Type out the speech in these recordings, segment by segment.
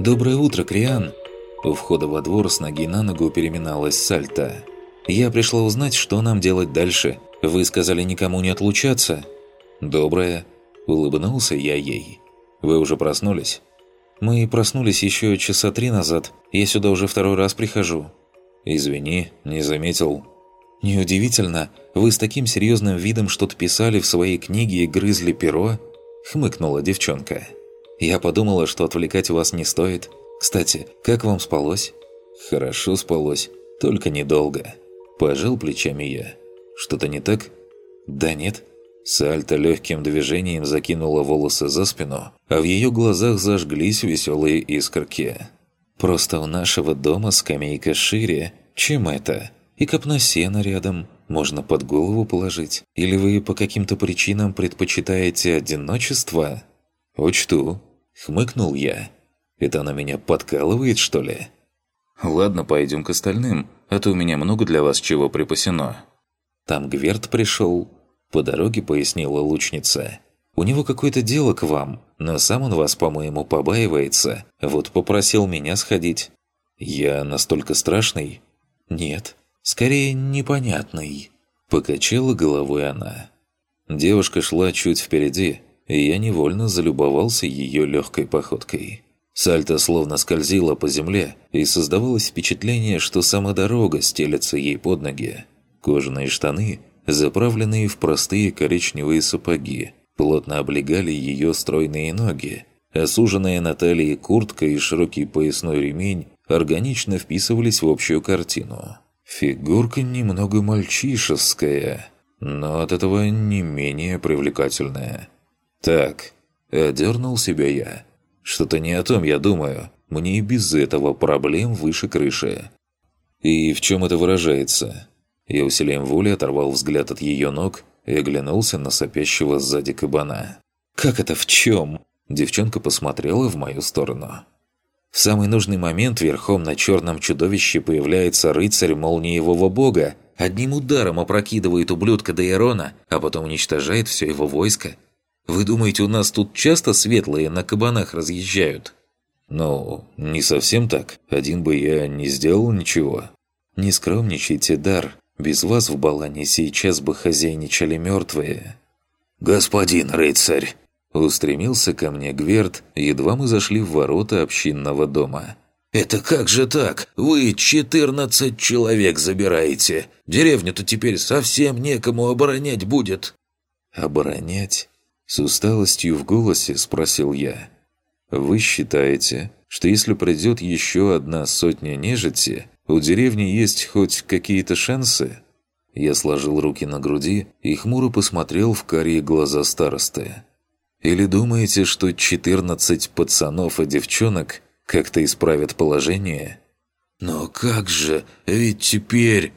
«Доброе утро, Криан!» У входа во двор с ноги на ногу переминалась Сальта. «Я пришла узнать, что нам делать дальше. Вы сказали никому не отлучаться?» «Доброе!» – улыбнулся я ей. «Вы уже проснулись?» «Мы проснулись еще часа три назад. Я сюда уже второй раз прихожу». «Извини, не заметил». «Неудивительно, вы с таким серьезным видом что-то писали в своей книге и грызли перо?» – хмыкнула девчонка. Я подумала, что отвлекать вас не стоит. Кстати, как вам спалось?» «Хорошо спалось, только недолго». Пожал плечами я. «Что-то не так?» «Да нет». Сальто легким движением закинула волосы за спину, а в ее глазах зажглись веселые искорки. «Просто у нашего дома скамейка шире, чем это, и копна сена рядом, можно под голову положить. Или вы по каким-то причинам предпочитаете одиночество?» «Учту», Хмыкнул я. «Это она меня подкалывает, что ли?» «Ладно, пойдем к остальным, а то у меня много для вас чего припасено». «Там Гверт пришел», – по дороге пояснила лучница. «У него какое-то дело к вам, но сам он вас, по-моему, побаивается. Вот попросил меня сходить». «Я настолько страшный?» «Нет, скорее непонятный», – покачала головой она. Девушка шла чуть впереди, и я невольно залюбовался ее легкой походкой. Сальто словно скользила по земле, и создавалось впечатление, что сама дорога стелется ей под ноги. Кожаные штаны, заправленные в простые коричневые сапоги, плотно облегали ее стройные ноги, а суженная на талии куртка и широкий поясной ремень органично вписывались в общую картину. Фигурка немного мальчишеская, но от этого не менее привлекательная. «Так», – одернул себя я. «Что-то не о том я думаю. Мне и без этого проблем выше крыши». «И в чем это выражается?» Я усилием воли оторвал взгляд от ее ног и оглянулся на сопящего сзади кабана. «Как это в чем?» Девчонка посмотрела в мою сторону. В самый нужный момент верхом на черном чудовище появляется рыцарь молниевого бога, одним ударом опрокидывает ублюдка Дейрона, а потом уничтожает все его войско – вы думаете, у нас тут часто светлые на кабанах разъезжают?» «Ну, не совсем так. Один бы я не сделал ничего». «Не скромничайте, Дар. Без вас в Балане сейчас бы хозяйничали мертвые». «Господин рыцарь!» Устремился ко мне Гверт, едва мы зашли в ворота общинного дома. «Это как же так? Вы 14 человек забираете. Деревню-то теперь совсем некому оборонять будет». «Оборонять? С усталостью в голосе спросил я. «Вы считаете, что если придет еще одна сотня нежити, у деревни есть хоть какие-то шансы?» Я сложил руки на груди и хмуро посмотрел в карие глаза старосты. «Или думаете, что 14 пацанов и девчонок как-то исправят положение?» «Но как же? Ведь теперь...»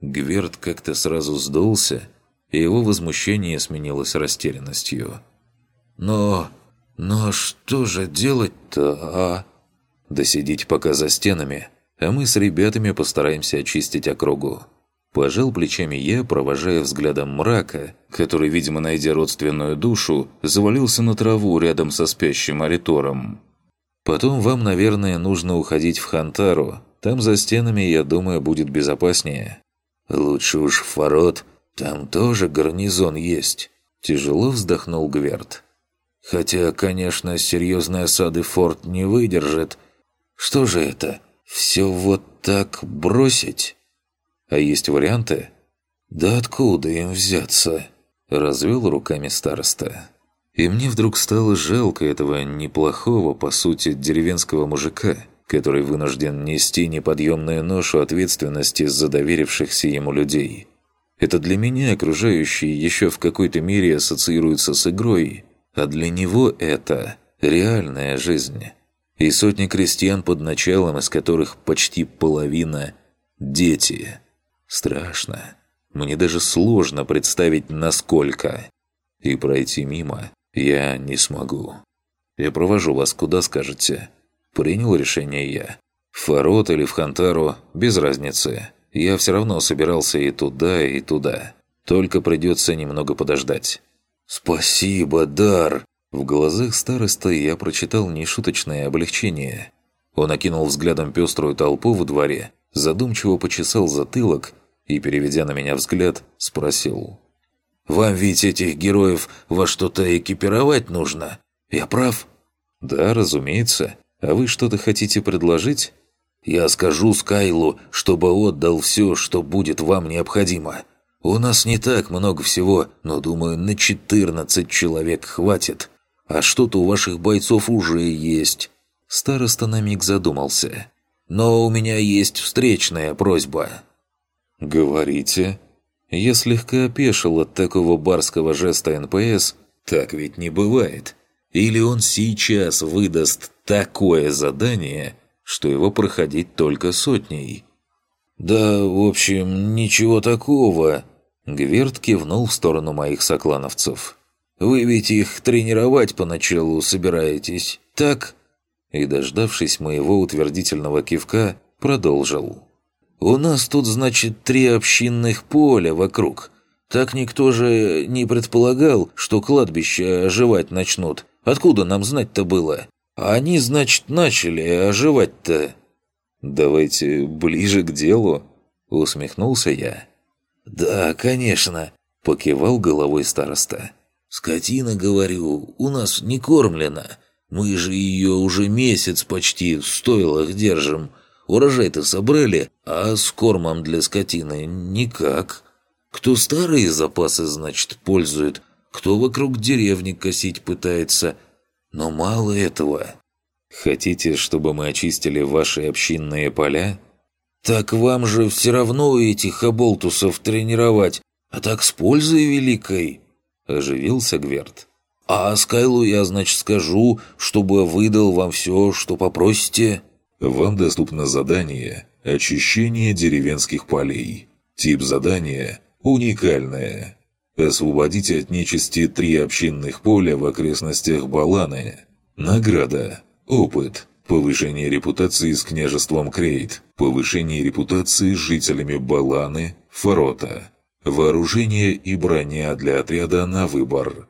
Гверт как-то сразу сдулся и его возмущение сменилось растерянностью. «Но... но что же делать-то, а?» «Да сидеть пока за стенами, а мы с ребятами постараемся очистить округу». Пожал плечами я, провожая взглядом мрака, который, видимо, найдя родственную душу, завалился на траву рядом со спящим аритором. «Потом вам, наверное, нужно уходить в Хантару. Там за стенами, я думаю, будет безопаснее». «Лучше уж в ворот «Там тоже гарнизон есть», – тяжело вздохнул Гверт. «Хотя, конечно, серьезной осады форт не выдержит. Что же это? Все вот так бросить?» «А есть варианты?» «Да откуда им взяться?» – развел руками староста. И мне вдруг стало жалко этого неплохого, по сути, деревенского мужика, который вынужден нести неподъемную ношу ответственности за доверившихся ему людей – это для меня окружающие еще в какой-то мере ассоциируются с игрой, а для него это реальная жизнь. И сотни крестьян под началом, из которых почти половина – дети. Страшно. Мне даже сложно представить, насколько. И пройти мимо я не смогу. Я провожу вас куда скажете. Принял решение я. В Фарот или в Хантару – без разницы. Я все равно собирался и туда, и туда. Только придется немного подождать. «Спасибо, Дар!» В глазах староста я прочитал нешуточное облегчение. Он окинул взглядом пеструю толпу во дворе, задумчиво почесал затылок и, переведя на меня взгляд, спросил. «Вам ведь этих героев во что-то экипировать нужно? Я прав?» «Да, разумеется. А вы что-то хотите предложить?» «Я скажу Скайлу, чтобы отдал все, что будет вам необходимо. У нас не так много всего, но, думаю, на 14 человек хватит. А что-то у ваших бойцов уже есть». Староста на миг задумался. «Но у меня есть встречная просьба». «Говорите?» Я слегка опешил от такого барского жеста НПС. Так ведь не бывает. Или он сейчас выдаст такое задание, что его проходить только сотней? «Да, в общем, ничего такого», Гверт кивнул в сторону моих соклановцев. «Вы ведь их тренировать поначалу собираетесь, так?» И, дождавшись моего утвердительного кивка, продолжил. «У нас тут, значит, три общинных поля вокруг. Так никто же не предполагал, что кладбища оживать начнут. Откуда нам знать-то было? Они, значит, начали оживать-то». «Давайте ближе к делу», — усмехнулся я. «Да, конечно», – покивал головой староста. «Скотина, говорю, у нас не кормлена. Мы же ее уже месяц почти в стойлах держим. Урожай-то собрали, а с кормом для скотины никак. Кто старые запасы, значит, пользует, кто вокруг деревни косить пытается. Но мало этого». «Хотите, чтобы мы очистили ваши общинные поля?» Так вам же все равно этих оболтусов тренировать, а так с пользой великой!» – оживился Гверт. «А Скайлу я, значит, скажу, чтобы выдал вам все, что попросите». Вам доступно задание «Очищение деревенских полей». Тип задания уникальное. Освободите от нечисти три общинных поля в окрестностях Баланы. Награда. Опыт. Повышение репутации с княжеством Крейт. Повышение репутации с жителями Баланы, Фарота. Вооружение и броня для отряда на выбор.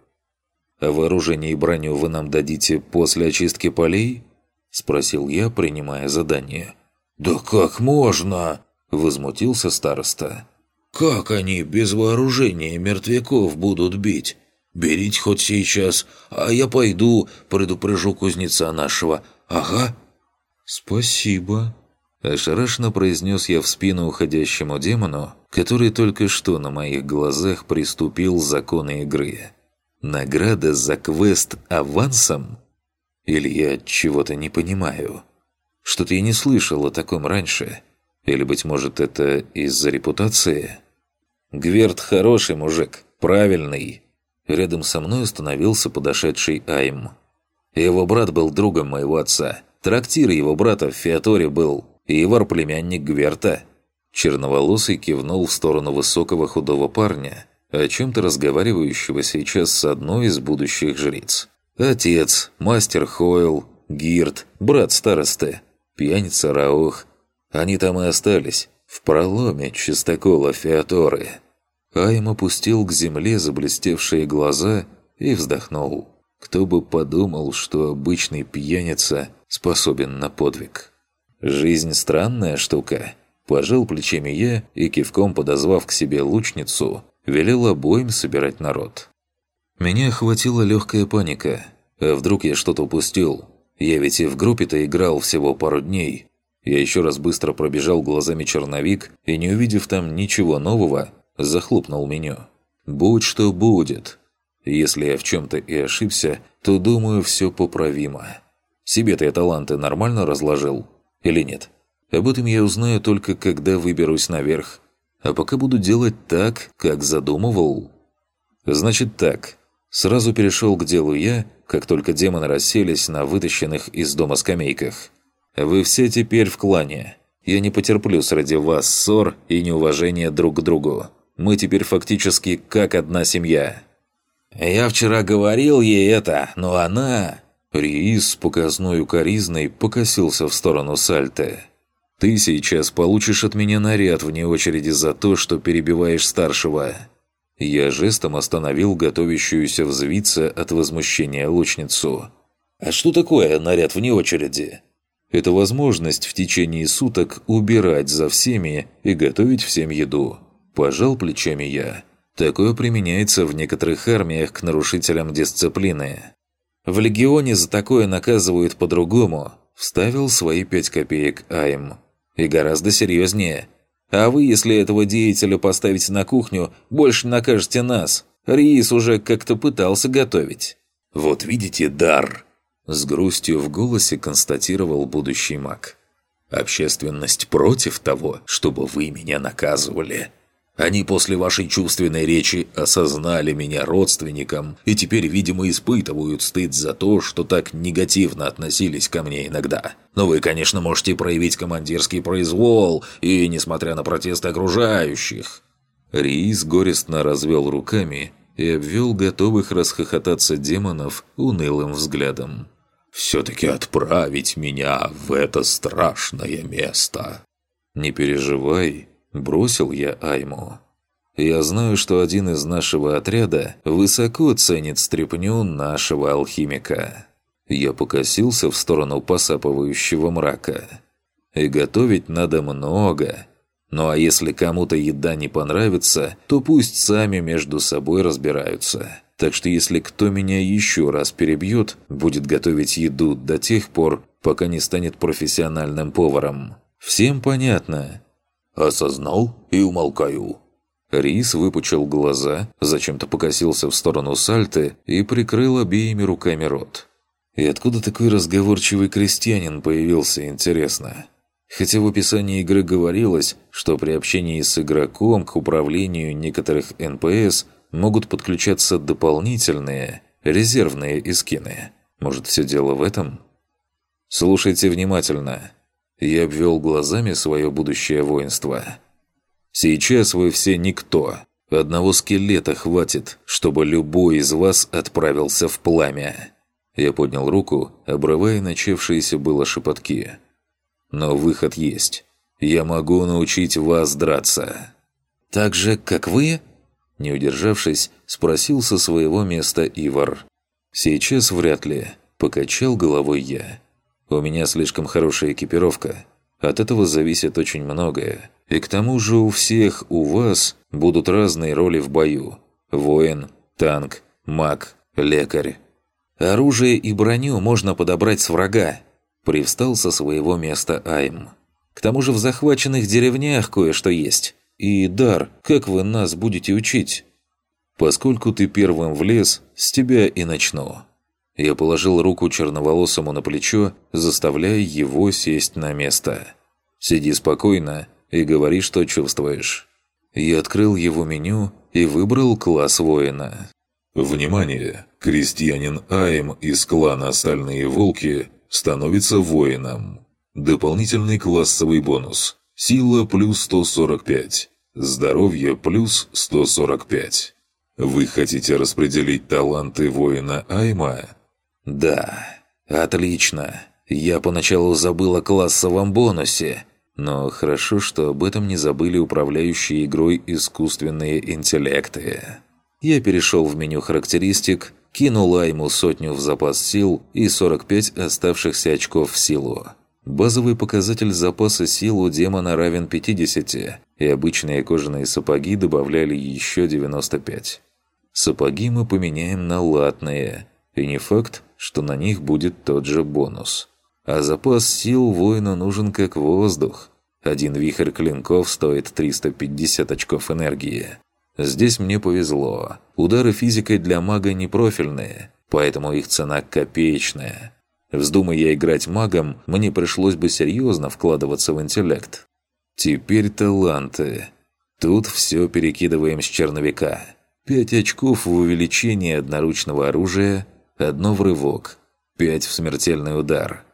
«А вооружение и броню вы нам дадите после очистки полей?» – спросил я, принимая задание. «Да как можно?» – возмутился староста. «Как они без вооружения мертвяков будут бить? Берите хоть сейчас, а я пойду предупрежу кузнеца нашего, «Ага». «Спасибо», – ошарашенно произнес я в спину уходящему демону, который только что на моих глазах приступил законы игры. «Награда за квест авансом?» Или я чего-то не понимаю? Что-то я не слышал о таком раньше. Или, быть может, это из-за репутации? Гверт хороший мужик, правильный. Рядом со мной остановился подошедший Айм. Его брат был другом моего отца. Трактир его брата в Феаторе был. Ивар племянник Гверта. Черноволосый кивнул в сторону высокого худого парня, о чем-то разговаривающего сейчас с одной из будущих жриц. Отец, мастер Хойл, Гирт, брат старосты, пьяница Раух. Они там и остались, в проломе чистокола Феаторы. Айм опустил к земле заблестевшие глаза и вздохнул. Кто бы подумал, что обычный пьяница способен на подвиг. Жизнь странная штука. Пожал плечами я и, кивком подозвав к себе лучницу, велел обоим собирать народ. Меня охватила легкая паника. А вдруг я что-то упустил? Я ведь и в группе-то играл всего пару дней. Я еще раз быстро пробежал глазами черновик и, не увидев там ничего нового, захлопнул меню. «Будь что будет. Если я в чем-то и ошибся, то, думаю, все поправимо. Себе-то я таланты нормально разложил? Или нет? Об этом я узнаю только, когда выберусь наверх. А пока буду делать так, как задумывал. Значит так. Сразу перешел к делу я, как только демоны расселись на вытащенных из дома скамейках. Вы все теперь в клане. Я не потерплю среди вас ссор и неуважения друг к другу. Мы теперь фактически как одна семья. «Я вчера говорил ей это, но она...» Риис с показной укоризной покосился в сторону Сальте. «Ты сейчас получишь от меня наряд вне очереди за то, что перебиваешь старшего». Я жестом остановил готовящуюся взвиться от возмущения лучницу. «А что такое наряд вне очереди?» «Это возможность в течение суток убирать за всеми и готовить всем еду». Пожал плечами я. Такое применяется в некоторых армиях к нарушителям дисциплины. В Легионе за такое наказывают по-другому. Вставил свои пять копеек Айм. И гораздо серьезнее. А вы, если этого деятеля поставите на кухню, больше накажете нас. Риис уже как-то пытался готовить. Вот видите, дар. С грустью в голосе констатировал будущий маг. Общественность против того, чтобы вы меня наказывали. Они после вашей чувственной речи осознали меня родственником и теперь, видимо, испытывают стыд за то, что так негативно относились ко мне иногда. Но вы, конечно, можете проявить командирский произвол и, несмотря на протесты окружающих...» Риис горестно развел руками и обвел готовых расхохотаться демонов унылым взглядом. «Все-таки отправить меня в это страшное место!» «Не переживай», Бросил я Айму. Я знаю, что один из нашего отряда высоко ценит стряпню нашего алхимика. Я покосился в сторону посапывающего мрака. И готовить надо много. Ну а если кому-то еда не понравится, то пусть сами между собой разбираются. Так что если кто меня еще раз перебьет, будет готовить еду до тех пор, пока не станет профессиональным поваром. Всем понятно, «Осознал и умолкаю». Рис выпучил глаза, зачем-то покосился в сторону Сальты и прикрыл обеими руками рот. И откуда такой разговорчивый крестьянин появился, интересно? Хотя в описании игры говорилось, что при общении с игроком к управлению некоторых НПС могут подключаться дополнительные, резервные искины. Может, все дело в этом? Слушайте внимательно. Я обвел глазами свое будущее воинство. «Сейчас вы все никто. Одного скелета хватит, чтобы любой из вас отправился в пламя». Я поднял руку, обрывая начавшиеся было шепотки. «Но выход есть. Я могу научить вас драться». «Так же, как вы?» Не удержавшись, спросил со своего места Ивар. «Сейчас вряд ли», – покачал головой я. У меня слишком хорошая экипировка. От этого зависит очень многое. И к тому же у всех у вас будут разные роли в бою. Воин, танк, маг, лекарь. Оружие и броню можно подобрать с врага. Привстал со своего места Айм. К тому же в захваченных деревнях кое-что есть. И дар, как вы нас будете учить? Поскольку ты первым влез, с тебя и начну. Я положил руку черноволосому на плечо, заставляя его сесть на место. «Сиди спокойно и говори, что чувствуешь». Я открыл его меню и выбрал класс воина. «Внимание! Крестьянин Айм из клана «Стальные волки» становится воином. Дополнительный классовый бонус. Сила плюс 145. Здоровье плюс 145. Вы хотите распределить таланты воина Айма? «Да, отлично. Я поначалу забыл о классовом бонусе, но хорошо, что об этом не забыли управляющие игрой искусственные интеллекты». Я перешел в меню характеристик, кинул Айму сотню в запас сил и 45 оставшихся очков в силу. Базовый показатель запаса сил у демона равен 50, и обычные кожаные сапоги добавляли еще 95. Сапоги мы поменяем на латные, и не факт, что на них будет тот же бонус. А запас сил воину нужен как воздух. Один вихрь клинков стоит 350 очков энергии. Здесь мне повезло. Удары физикой для мага не профильные, поэтому их цена копеечная. Вздумай я играть магом, мне пришлось бы серьезно вкладываться в интеллект. Теперь таланты. Тут все перекидываем с черновика. Пять очков в увеличении одноручного оружия – Одно в рывок, пять в смертельный удар.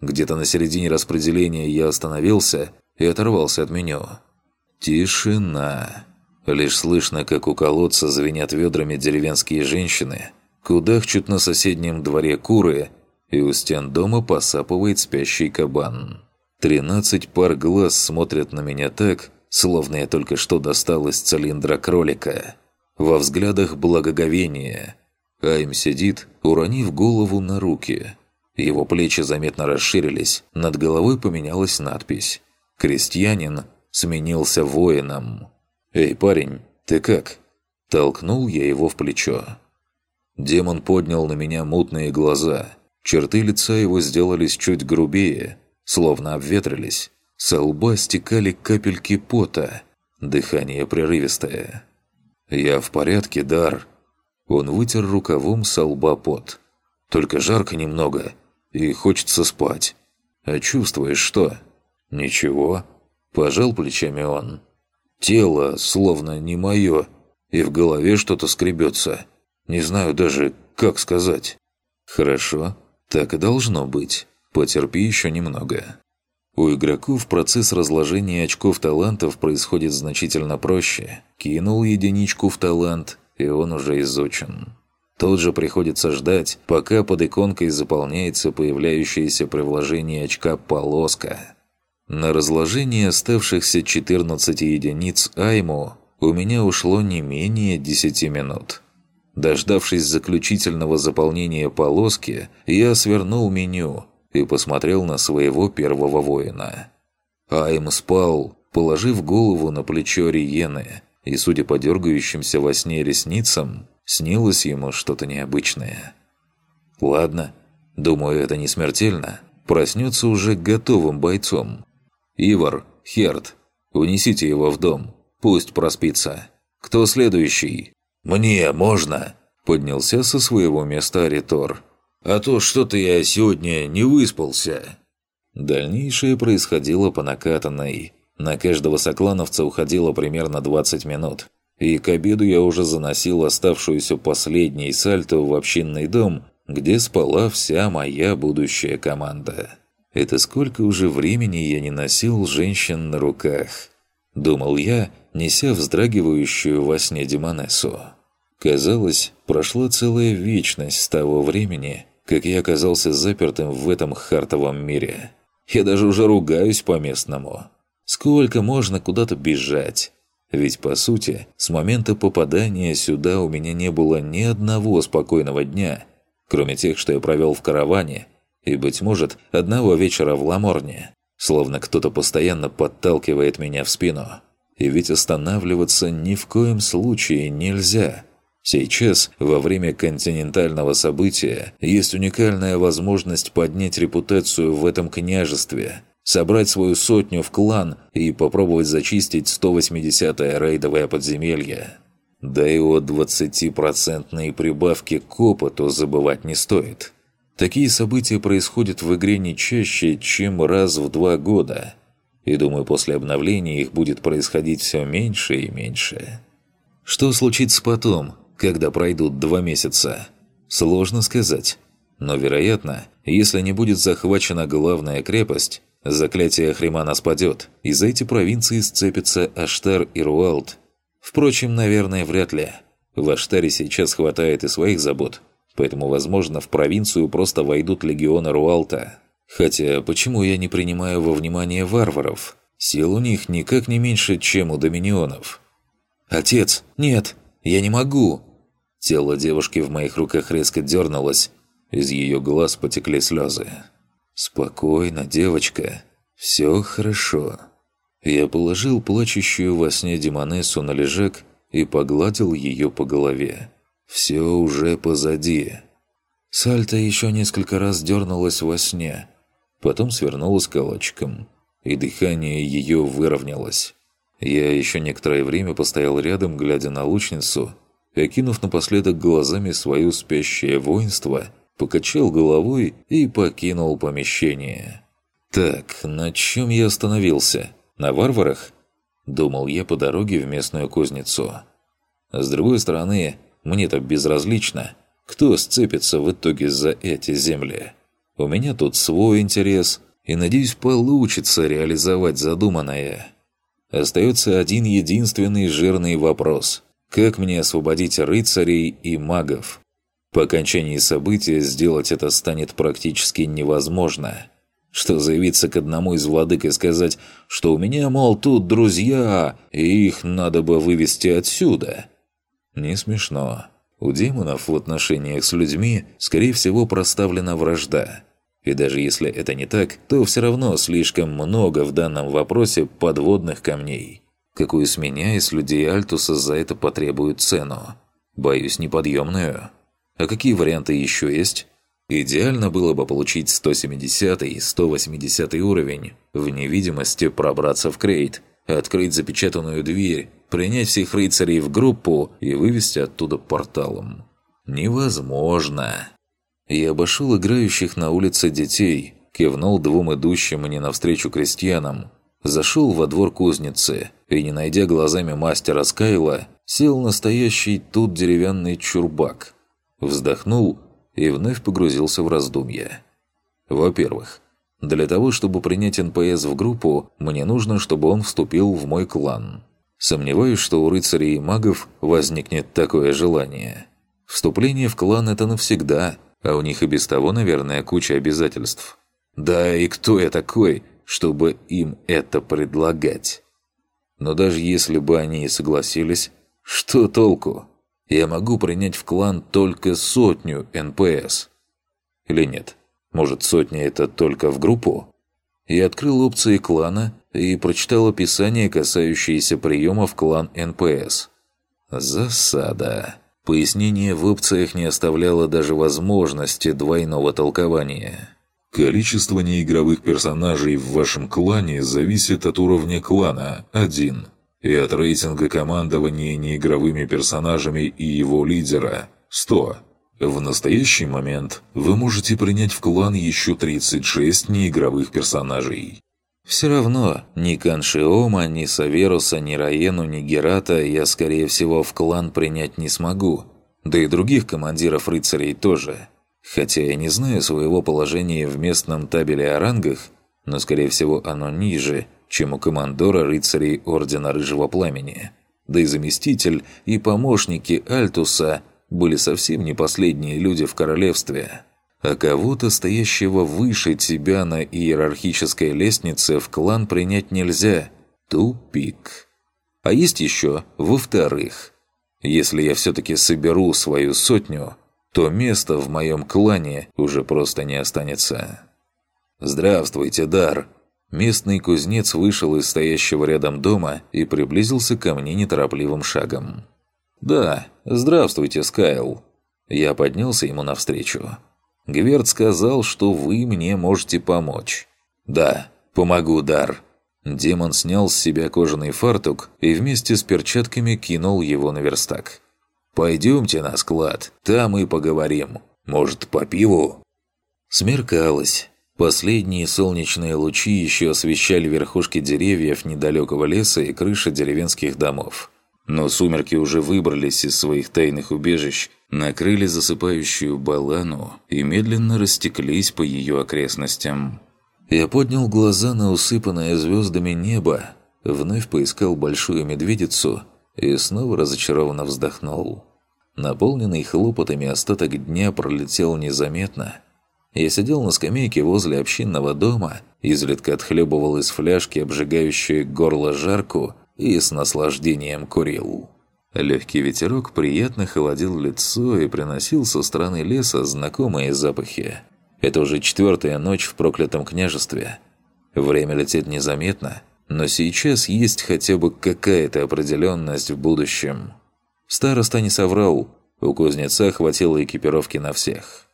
Где-то на середине распределения я остановился и оторвался от меню. Тишина. Лишь слышно, как у колодца звенят ведрами деревенские женщины, кудахчут на соседнем дворе куры, и у стен дома посапывает спящий кабан. Тринадцать пар глаз смотрят на меня так, словно я только что достал из цилиндра кролика. Во взглядах благоговение. Айм сидит, уронив голову на руки. Его плечи заметно расширились, над головой поменялась надпись. «Крестьянин сменился воином». «Эй, парень, ты как?» Толкнул я его в плечо. Демон поднял на меня мутные глаза. Черты лица его сделались чуть грубее, словно обветрились. Со лба стекали капельки пота. Дыхание прерывистое. «Я в порядке, Дар». Он вытер рукавом со лба пот. «Только жарко немного, и хочется спать. А чувствуешь что?» «Ничего». Пожал плечами он. «Тело словно не мое, и в голове что-то скребется. Не знаю даже, как сказать». «Хорошо, так и должно быть. Потерпи еще немного». У игроков процесс разложения очков талантов происходит значительно проще. Кинул единичку в талант, и он уже изучен. Тут же приходится ждать, пока под иконкой заполняется появляющееся при вложении очка полоска. На разложение оставшихся 14 единиц Айму у меня ушло не менее 10 минут. Дождавшись заключительного заполнения полоски, я свернул меню и посмотрел на своего первого воина. Айм спал, положив голову на плечо Риены, и, судя по дергающимся во сне ресницам, снилось ему что-то необычное. «Ладно, думаю, это не смертельно. Проснется уже готовым бойцом. Ивар, Херт, унесите его в дом, пусть проспится. Кто следующий?» «Мне можно?» – поднялся со своего места Ритор. «А то что-то я сегодня не выспался». Дальнейшее происходило по накатанной. На каждого соклановца уходило примерно 20 минут. И к обеду я уже заносил оставшуюся последней сальто в общинный дом, где спала вся моя будущая команда. Это сколько уже времени я не носил женщин на руках? Думал я, неся вздрагивающую во сне Демонессу. Казалось, прошла целая вечность с того времени, как я оказался запертым в этом хартовом мире. Я даже уже ругаюсь по-местному. Сколько можно куда-то бежать? Ведь, по сути, с момента попадания сюда у меня не было ни одного спокойного дня, кроме тех, что я провел в караване, и, быть может, одного вечера в Ламорне. Словно кто-то постоянно подталкивает меня в спину. И ведь останавливаться ни в коем случае нельзя. Сейчас, во время континентального события, есть уникальная возможность поднять репутацию в этом княжестве, собрать свою сотню в клан и попробовать зачистить 180-е рейдовое подземелье. Да и о 20% прибавке к опыту забывать не стоит. Такие события происходят в игре не чаще, чем раз в два года. И думаю, после обновления их будет происходить все меньше и меньше. Что случится потом, когда пройдут два месяца? Сложно сказать. Но, вероятно, если не будет захвачена главная крепость, заклятие Хримана спадет, и за эти провинции сцепятся Аштар и Руалт. Впрочем, наверное, вряд ли. В Аштаре сейчас хватает и своих забот, поэтому, возможно, в провинцию просто войдут легионы Руалта. Хотя, почему я не принимаю во внимание варваров? Сил у них никак не меньше, чем у доминионов. «Отец, нет, я не могу!» Тело девушки в моих руках резко дернулось. Из ее глаз потекли слезы. «Спокойно, девочка. Все хорошо». Я положил плачущую во сне Демонессу на лежак и погладил ее по голове. «Все уже позади». Сальта еще несколько раз дернулась во сне, потом свернулась калачиком, и дыхание ее выровнялось. Я еще некоторое время постоял рядом, глядя на лучницу, окинув напоследок глазами свое спящее воинство, покачал головой и покинул помещение. «Так, на чем я остановился? На варварах?» Думал я по дороге в местную кузницу. С другой стороны, мне-то безразлично, кто сцепится в итоге за эти земли. У меня тут свой интерес, и, надеюсь, получится реализовать задуманное. Остается один единственный жирный вопрос – как мне освободить рыцарей и магов? По окончании события сделать это станет практически невозможно. Что заявиться к одному из владык и сказать, что у меня, мол, тут друзья, и их надо бы вывести отсюда? Не смешно. У демонов в отношениях с людьми, скорее всего, проставлена вражда. И даже если это не так, то все равно слишком много в данном вопросе подводных камней. Какую с меня и с людей Альтуса за это потребуют цену? Боюсь, неподъемную. А какие варианты еще есть? Идеально было бы получить 170 и 180 уровень, в невидимости пробраться в крейт, открыть запечатанную дверь, принять всех рыцарей в группу и вывести оттуда порталом. Невозможно. Я обошел играющих на улице детей, кивнул двум идущим мне навстречу крестьянам, зашел во двор кузницы и, не найдя глазами мастера Скайла, сел настоящий тут деревянный чурбак. Вздохнул и вновь погрузился в раздумья. Во-первых, для того, чтобы принять НПС в группу, мне нужно, чтобы он вступил в мой клан. Сомневаюсь, что у рыцарей и магов возникнет такое желание. Вступление в клан – это навсегда, а у них и без того, наверное, куча обязательств. Да и кто я такой, чтобы им это предлагать? Но даже если бы они и согласились, что толку? Я могу принять в клан только сотню НПС. Или нет? Может, сотня это только в группу? Я открыл опции клана и прочитал описание, касающееся приема в клан НПС. Засада. Пояснение в опциях не оставляло даже возможности двойного толкования. Количество неигровых персонажей в вашем клане зависит от уровня клана – 1 и от рейтинга командования неигровыми персонажами и его лидера – 100. В настоящий момент вы можете принять в клан еще 36 неигровых персонажей. Все равно ни Каншиома, ни Саверуса, ни Раену, ни Герата я, скорее всего, в клан принять не смогу. Да и других командиров рыцарей тоже. Хотя я не знаю своего положения в местном табеле о рангах, но, скорее всего, оно ниже – чем у командора рыцарей Ордена Рыжего Пламени. Да и заместитель, и помощники Альтуса были совсем не последние люди в королевстве. А кого-то, стоящего выше тебя на иерархической лестнице, в клан принять нельзя. Тупик. А есть еще, во-вторых, если я все-таки соберу свою сотню, то места в моем клане уже просто не останется. «Здравствуйте, Дар!» Местный кузнец вышел из стоящего рядом дома и приблизился ко мне неторопливым шагом. «Да, здравствуйте, Скайл». Я поднялся ему навстречу. «Гверд сказал, что вы мне можете помочь». «Да, помогу, Дар». Демон снял с себя кожаный фартук и вместе с перчатками кинул его на верстак. «Пойдемте на склад, там и поговорим. Может, по пиву?» Смеркалось. Последние солнечные лучи еще освещали верхушки деревьев недалекого леса и крыши деревенских домов. Но сумерки уже выбрались из своих тайных убежищ, накрыли засыпающую балану и медленно растеклись по ее окрестностям. Я поднял глаза на усыпанное звездами небо, вновь поискал большую медведицу и снова разочарованно вздохнул. Наполненный хлопотами остаток дня пролетел незаметно – я сидел на скамейке возле общинного дома, изредка отхлебывал из фляжки обжигающую горло жарку и с наслаждением курил. Легкий ветерок приятно холодил лицо и приносил со стороны леса знакомые запахи. Это уже четвертая ночь в проклятом княжестве. Время летит незаметно, но сейчас есть хотя бы какая-то определенность в будущем. Староста не соврал, у кузнеца хватило экипировки на всех.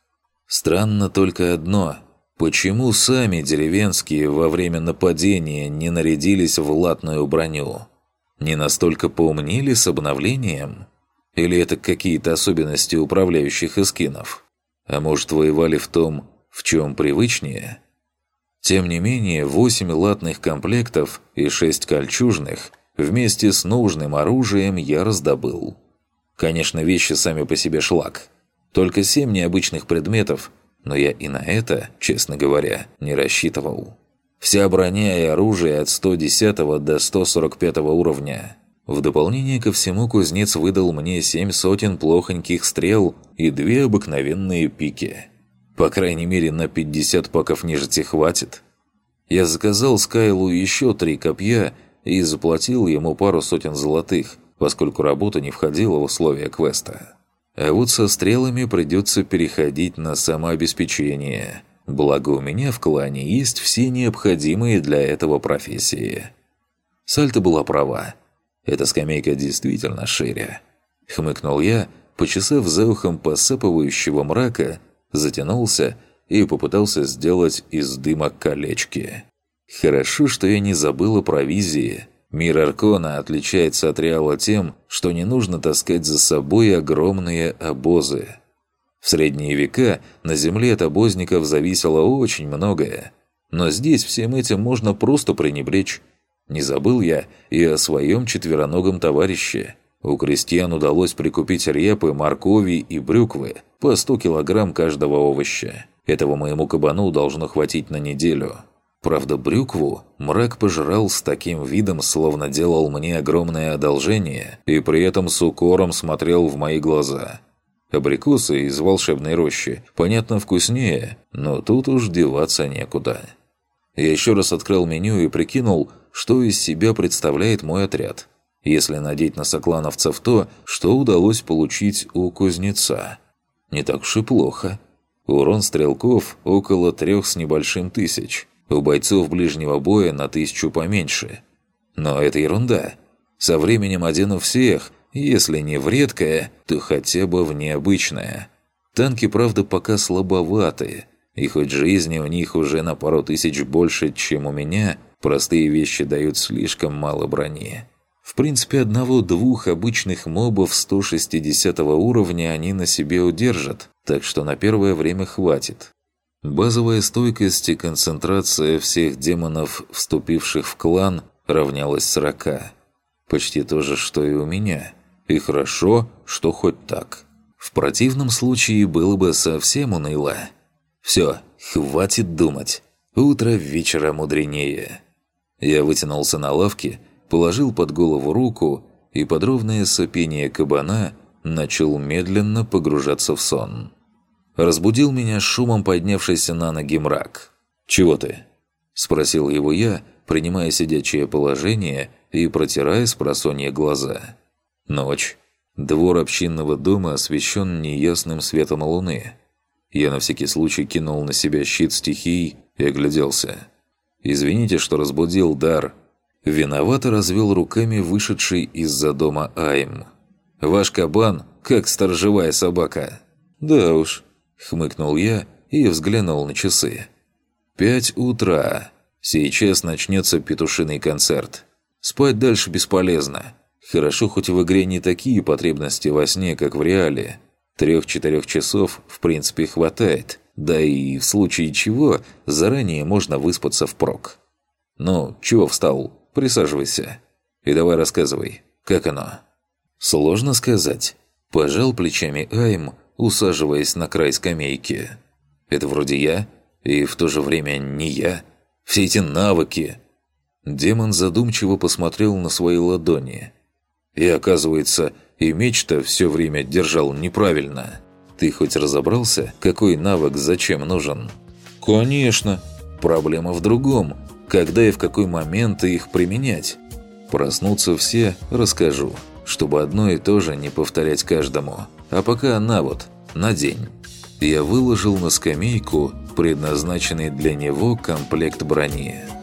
Странно только одно. Почему сами деревенские во время нападения не нарядились в латную броню? Не настолько поумнели с обновлением? Или это какие-то особенности управляющих эскинов? А может, воевали в том, в чем привычнее? Тем не менее, восемь латных комплектов и шесть кольчужных вместе с нужным оружием я раздобыл. Конечно, вещи сами по себе шлак – только семь необычных предметов, но я и на это, честно говоря, не рассчитывал. Вся броня и оружие от 110 до 145 уровня. В дополнение ко всему кузнец выдал мне семь сотен плохоньких стрел и две обыкновенные пики. По крайней мере, на 50 паков нежити хватит. Я заказал Скайлу еще три копья и заплатил ему пару сотен золотых, поскольку работа не входила в условия квеста. А вот со стрелами придется переходить на самообеспечение. Благо у меня в клане есть все необходимые для этого профессии. Сальта была права. Эта скамейка действительно шире. Хмыкнул я, почесав за ухом посапывающего мрака, затянулся и попытался сделать из дыма колечки. Хорошо, что я не забыл о провизии. Мир Аркона отличается от Реала тем, что не нужно таскать за собой огромные обозы. В средние века на земле от обозников зависело очень многое. Но здесь всем этим можно просто пренебречь. Не забыл я и о своем четвероногом товарище. У крестьян удалось прикупить репы, моркови и брюквы по 100 килограмм каждого овоща. Этого моему кабану должно хватить на неделю. Правда, брюкву мрак пожрал с таким видом, словно делал мне огромное одолжение, и при этом с укором смотрел в мои глаза. Абрикосы из волшебной рощи, понятно, вкуснее, но тут уж деваться некуда. Я еще раз открыл меню и прикинул, что из себя представляет мой отряд, если надеть на соклановцев то, что удалось получить у кузнеца. Не так уж и плохо. Урон стрелков около трех с небольшим тысяч – у бойцов ближнего боя на тысячу поменьше. Но это ерунда. Со временем одену всех, если не в редкое, то хотя бы в необычное. Танки, правда, пока слабоватые, и хоть жизни у них уже на пару тысяч больше, чем у меня, простые вещи дают слишком мало брони. В принципе, одного-двух обычных мобов 160 уровня они на себе удержат, так что на первое время хватит. Базовая стойкость и концентрация всех демонов, вступивших в клан, равнялась 40. Почти то же, что и у меня. И хорошо, что хоть так. В противном случае было бы совсем уныло. Все, хватит думать. Утро вечера мудренее. Я вытянулся на лавке, положил под голову руку и под ровное сопение кабана начал медленно погружаться в сон. Разбудил меня шумом поднявшийся на ноги мрак. «Чего ты?» – спросил его я, принимая сидячее положение и протирая с просонья глаза. Ночь. Двор общинного дома освещен неясным светом луны. Я на всякий случай кинул на себя щит стихий и огляделся. «Извините, что разбудил дар». Виновато развел руками вышедший из-за дома Айм. «Ваш кабан, как сторожевая собака». «Да уж, Хмыкнул я и взглянул на часы. «Пять утра. Сейчас начнется петушиный концерт. Спать дальше бесполезно. Хорошо, хоть в игре не такие потребности во сне, как в реале. Трех-четырех часов, в принципе, хватает. Да и в случае чего, заранее можно выспаться впрок. Ну, чего встал? Присаживайся. И давай рассказывай, как оно?» «Сложно сказать». Пожал плечами Айм, усаживаясь на край скамейки. «Это вроде я, и в то же время не я. Все эти навыки...» Демон задумчиво посмотрел на свои ладони. «И оказывается, и меч-то все время держал неправильно. Ты хоть разобрался, какой навык зачем нужен?» «Конечно. Проблема в другом. Когда и в какой момент их применять?» «Проснутся все, расскажу, чтобы одно и то же не повторять каждому». А пока на вот, на день. Я выложил на скамейку предназначенный для него комплект брони –